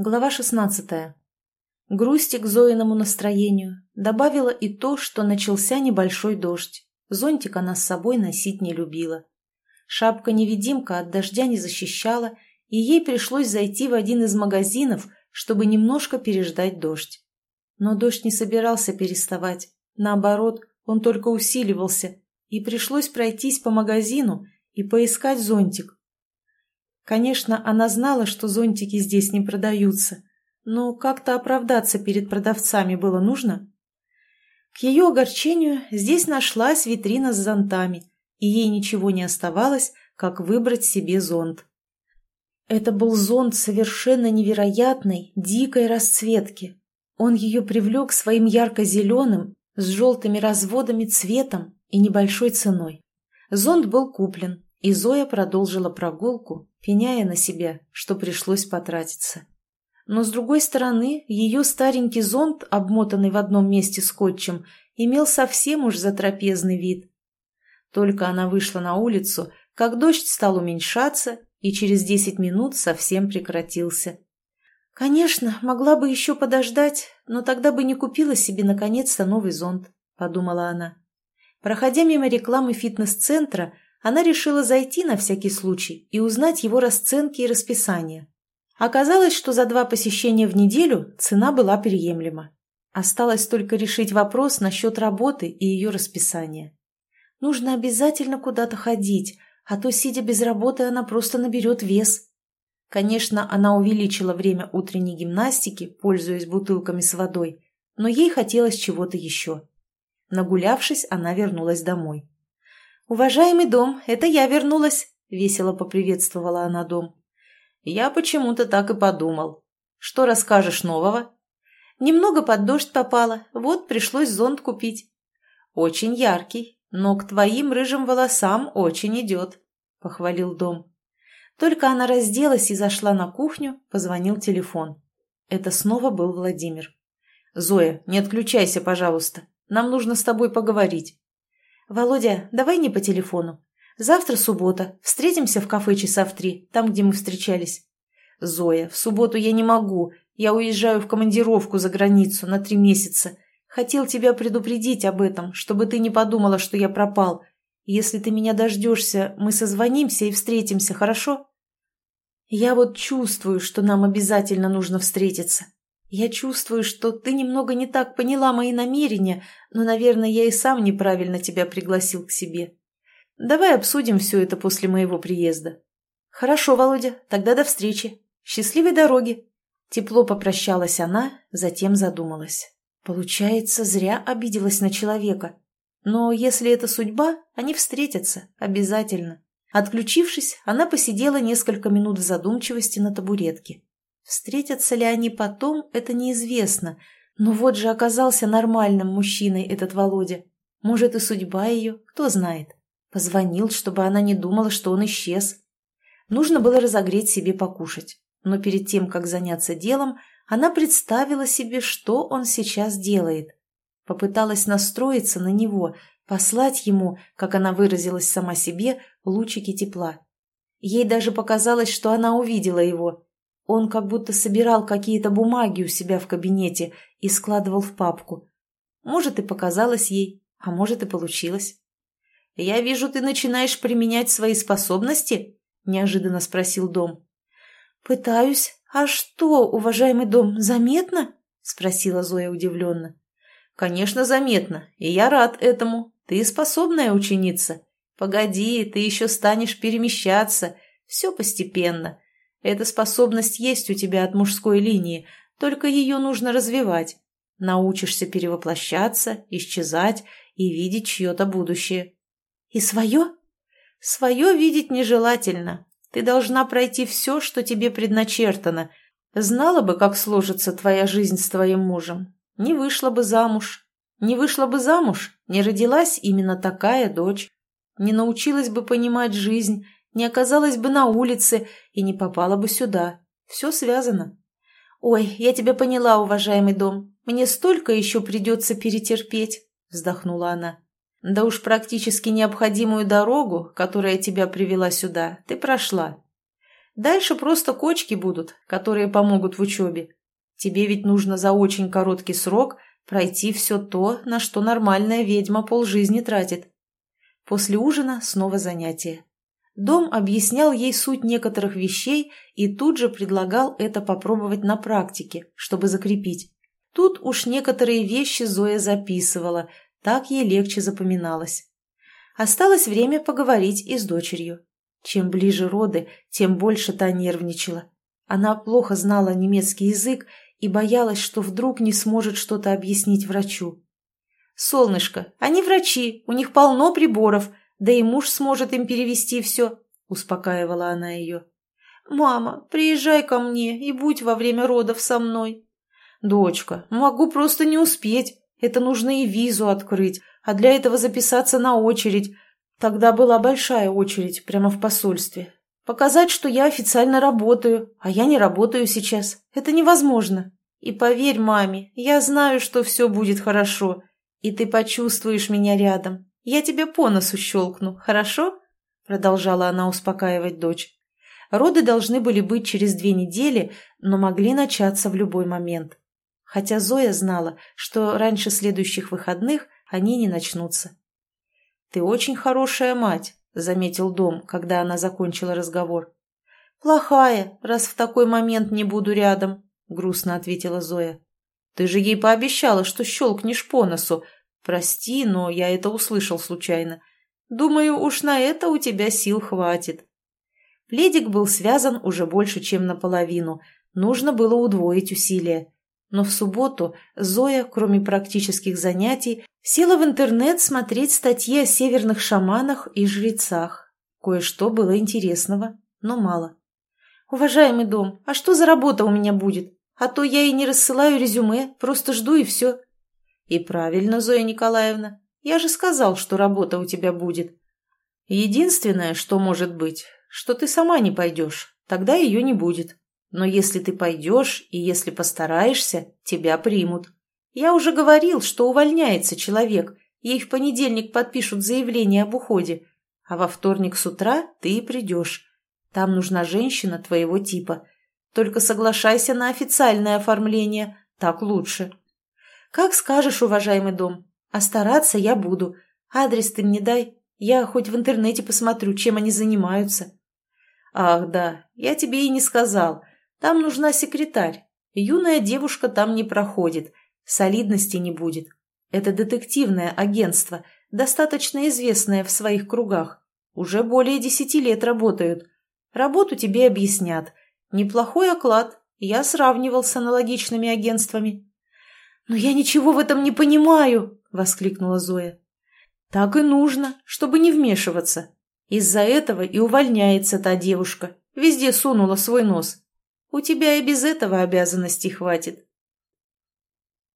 Глава 16. Грусти к Зоиному настроению добавила и то, что начался небольшой дождь. Зонтик она с собой носить не любила. Шапка-невидимка от дождя не защищала, и ей пришлось зайти в один из магазинов, чтобы немножко переждать дождь. Но дождь не собирался переставать. Наоборот, он только усиливался, и пришлось пройтись по магазину и поискать зонтик. Конечно, она знала, что зонтики здесь не продаются, но как-то оправдаться перед продавцами было нужно. К ее огорчению здесь нашлась витрина с зонтами, и ей ничего не оставалось, как выбрать себе зонт. Это был зонт совершенно невероятной, дикой расцветки. Он ее привлек своим ярко-зеленым, с желтыми разводами цветом и небольшой ценой. Зонт был куплен, и Зоя продолжила прогулку, пеняя на себя, что пришлось потратиться. Но, с другой стороны, ее старенький зонт, обмотанный в одном месте скотчем, имел совсем уж затрапезный вид. Только она вышла на улицу, как дождь стал уменьшаться и через десять минут совсем прекратился. «Конечно, могла бы еще подождать, но тогда бы не купила себе наконец-то новый зонт», — подумала она. Проходя мимо рекламы фитнес-центра, она решила зайти на всякий случай и узнать его расценки и расписание. Оказалось, что за два посещения в неделю цена была приемлема. Осталось только решить вопрос насчет работы и ее расписания. Нужно обязательно куда-то ходить, а то, сидя без работы, она просто наберет вес. Конечно, она увеличила время утренней гимнастики, пользуясь бутылками с водой, но ей хотелось чего-то еще. Нагулявшись, она вернулась домой. «Уважаемый дом, это я вернулась!» — весело поприветствовала она дом. «Я почему-то так и подумал. Что расскажешь нового?» «Немного под дождь попало, вот пришлось зонт купить». «Очень яркий, но к твоим рыжим волосам очень идет», — похвалил дом. Только она разделась и зашла на кухню, позвонил телефон. Это снова был Владимир. «Зоя, не отключайся, пожалуйста. Нам нужно с тобой поговорить». «Володя, давай не по телефону. Завтра суббота. Встретимся в кафе часа в три, там, где мы встречались». «Зоя, в субботу я не могу. Я уезжаю в командировку за границу на три месяца. Хотел тебя предупредить об этом, чтобы ты не подумала, что я пропал. Если ты меня дождешься, мы созвонимся и встретимся, хорошо?» «Я вот чувствую, что нам обязательно нужно встретиться. Я чувствую, что ты немного не так поняла мои намерения, но, наверное, я и сам неправильно тебя пригласил к себе. Давай обсудим все это после моего приезда. Хорошо, Володя, тогда до встречи. Счастливой дороги. Тепло попрощалась она, затем задумалась. Получается, зря обиделась на человека. Но если это судьба, они встретятся, обязательно. Отключившись, она посидела несколько минут в задумчивости на табуретке. Встретятся ли они потом, это неизвестно. Но вот же оказался нормальным мужчиной этот Володя. Может, и судьба ее, кто знает. Позвонил, чтобы она не думала, что он исчез. Нужно было разогреть себе покушать. Но перед тем, как заняться делом, она представила себе, что он сейчас делает. Попыталась настроиться на него, послать ему, как она выразилась сама себе, лучики тепла. Ей даже показалось, что она увидела его – он как будто собирал какие-то бумаги у себя в кабинете и складывал в папку. Может, и показалось ей, а может, и получилось. «Я вижу, ты начинаешь применять свои способности?» – неожиданно спросил Дом. «Пытаюсь. А что, уважаемый Дом, заметно?» – спросила Зоя удивленно. «Конечно, заметно, и я рад этому. Ты способная ученица. Погоди, ты еще станешь перемещаться. Все постепенно. Эта способность есть у тебя от мужской линии, только ее нужно развивать. Научишься перевоплощаться, исчезать и видеть чье-то будущее. И свое? Свое видеть нежелательно. Ты должна пройти все, что тебе предначертано. Знала бы, как сложится твоя жизнь с твоим мужем. Не вышла бы замуж. Не вышла бы замуж, не родилась именно такая дочь. Не научилась бы понимать жизнь, не оказалась бы на улице и не попала бы сюда. Все связано. «Ой, я тебя поняла, уважаемый дом. Мне столько еще придется перетерпеть», — вздохнула она. «Да уж практически необходимую дорогу, которая тебя привела сюда, ты прошла. Дальше просто кочки будут, которые помогут в учебе. Тебе ведь нужно за очень короткий срок пройти все то, на что нормальная ведьма полжизни тратит. После ужина снова занятия. Дом объяснял ей суть некоторых вещей и тут же предлагал это попробовать на практике, чтобы закрепить. Тут уж некоторые вещи Зоя записывала, так ей легче запоминалось. Осталось время поговорить и с дочерью. Чем ближе роды, тем больше та нервничала. Она плохо знала немецкий язык и боялась, что вдруг не сможет что-то объяснить врачу. «Солнышко, они врачи, у них полно приборов, да и муж сможет им перевести все», — успокаивала она ее. «Мама, приезжай ко мне и будь во время родов со мной». «Дочка, могу просто не успеть. Это нужно и визу открыть, а для этого записаться на очередь. Тогда была большая очередь прямо в посольстве. Показать, что я официально работаю, а я не работаю сейчас. Это невозможно. И поверь маме, я знаю, что все будет хорошо, и ты почувствуешь меня рядом. Я тебе по носу щелкну, хорошо?» Продолжала она успокаивать дочь. Роды должны были быть через две недели, но могли начаться в любой момент. Хотя Зоя знала, что раньше следующих выходных они не начнутся. «Ты очень хорошая мать», — заметил Дом, когда она закончила разговор. «Плохая, раз в такой момент не буду рядом», — грустно ответила Зоя. «Ты же ей пообещала, что щелкнешь по носу, Прости, но я это услышал случайно. Думаю, уж на это у тебя сил хватит. Пледик был связан уже больше, чем наполовину. Нужно было удвоить усилия. Но в субботу Зоя, кроме практических занятий, села в интернет смотреть статьи о северных шаманах и жрецах. Кое-что было интересного, но мало. «Уважаемый дом, а что за работа у меня будет? А то я и не рассылаю резюме, просто жду и все. «И правильно, Зоя Николаевна. Я же сказал, что работа у тебя будет. Единственное, что может быть, что ты сама не пойдешь, тогда ее не будет. Но если ты пойдешь и если постараешься, тебя примут. Я уже говорил, что увольняется человек, ей в понедельник подпишут заявление об уходе, а во вторник с утра ты и придешь. Там нужна женщина твоего типа. Только соглашайся на официальное оформление, так лучше». «Как скажешь, уважаемый дом. А стараться я буду. Адрес ты мне дай. Я хоть в интернете посмотрю, чем они занимаются». «Ах, да, я тебе и не сказал. Там нужна секретарь. Юная девушка там не проходит. Солидности не будет. Это детективное агентство, достаточно известное в своих кругах. Уже более десяти лет работают. Работу тебе объяснят. Неплохой оклад. Я сравнивал с аналогичными агентствами. «Но я ничего в этом не понимаю!» — воскликнула Зоя. «Так и нужно, чтобы не вмешиваться. Из-за этого и увольняется та девушка. Везде сунула свой нос. У тебя и без этого обязанностей хватит.